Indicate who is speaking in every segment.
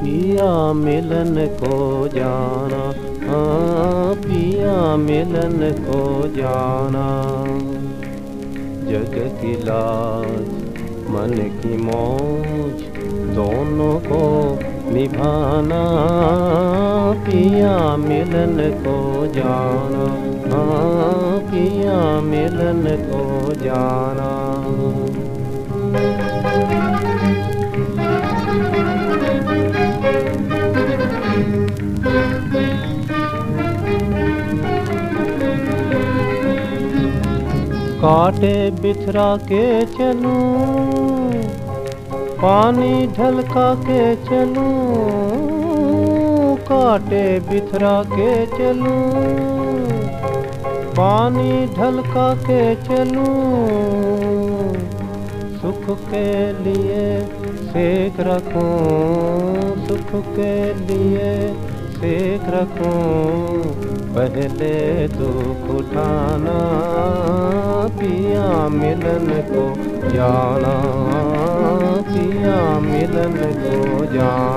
Speaker 1: पिया मिलन को जाना हाँ पिया मिलन को जाना। जग की लाज, मन की मौज, दोनों को निभाना। पिया मिलन को जाना हाँ पिया मिलन को जाना। काटे बिथरा के चलूँ, पानी ढलका के चलूँ, काटे बिथरा के चलूँ, पानी ढलका के चलूँ। सुख के लिए सेक रखूँ, सुख के लिए सेक रखूँ। पहले दुख उठाना, पिया मिलन को जाना, पिया मिलन को जाना।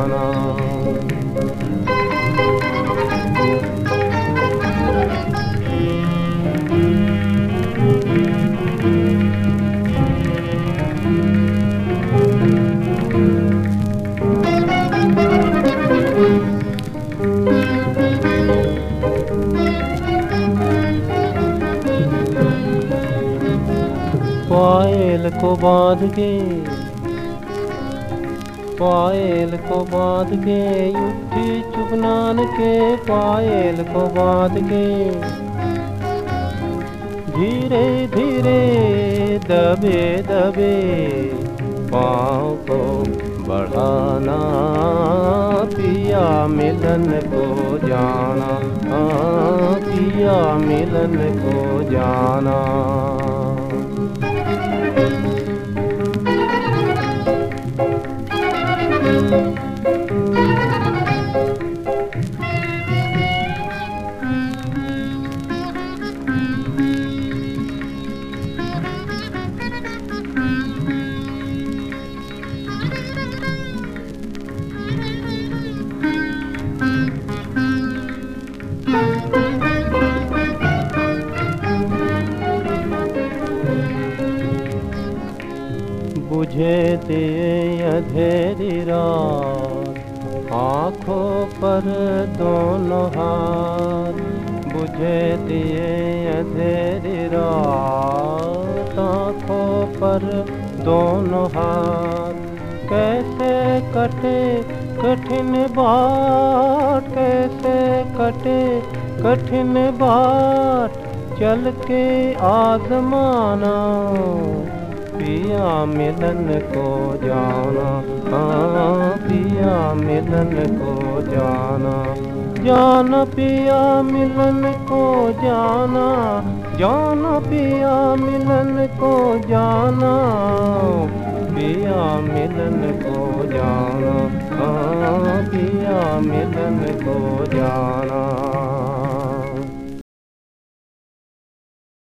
Speaker 1: पायल को बाँध के, पायल को बाँध के उठी चुगनान के पायल को बाँध के। धीरे धीरे, दबे दबे, पाँव को बढ़ाना, पिया मिलन को जाना हाँ पिया मिलन को जाना। बुझे दिए अधेरी रात आँखों पर दोनों हाथ। दिए अधेरी रात आँखों पर दोनों हाथ कैसे कटे, कठिन बाट कैसे कटे, कठिन बाट चल के आजमाना, पिया मिलन को जाना हाँ पिया मिलन को जाना। जान पिया मिलन को जाना, जान पिया मिलन को जाना, पिया मिलन को जाना हाँ पिया मिलन को जाना।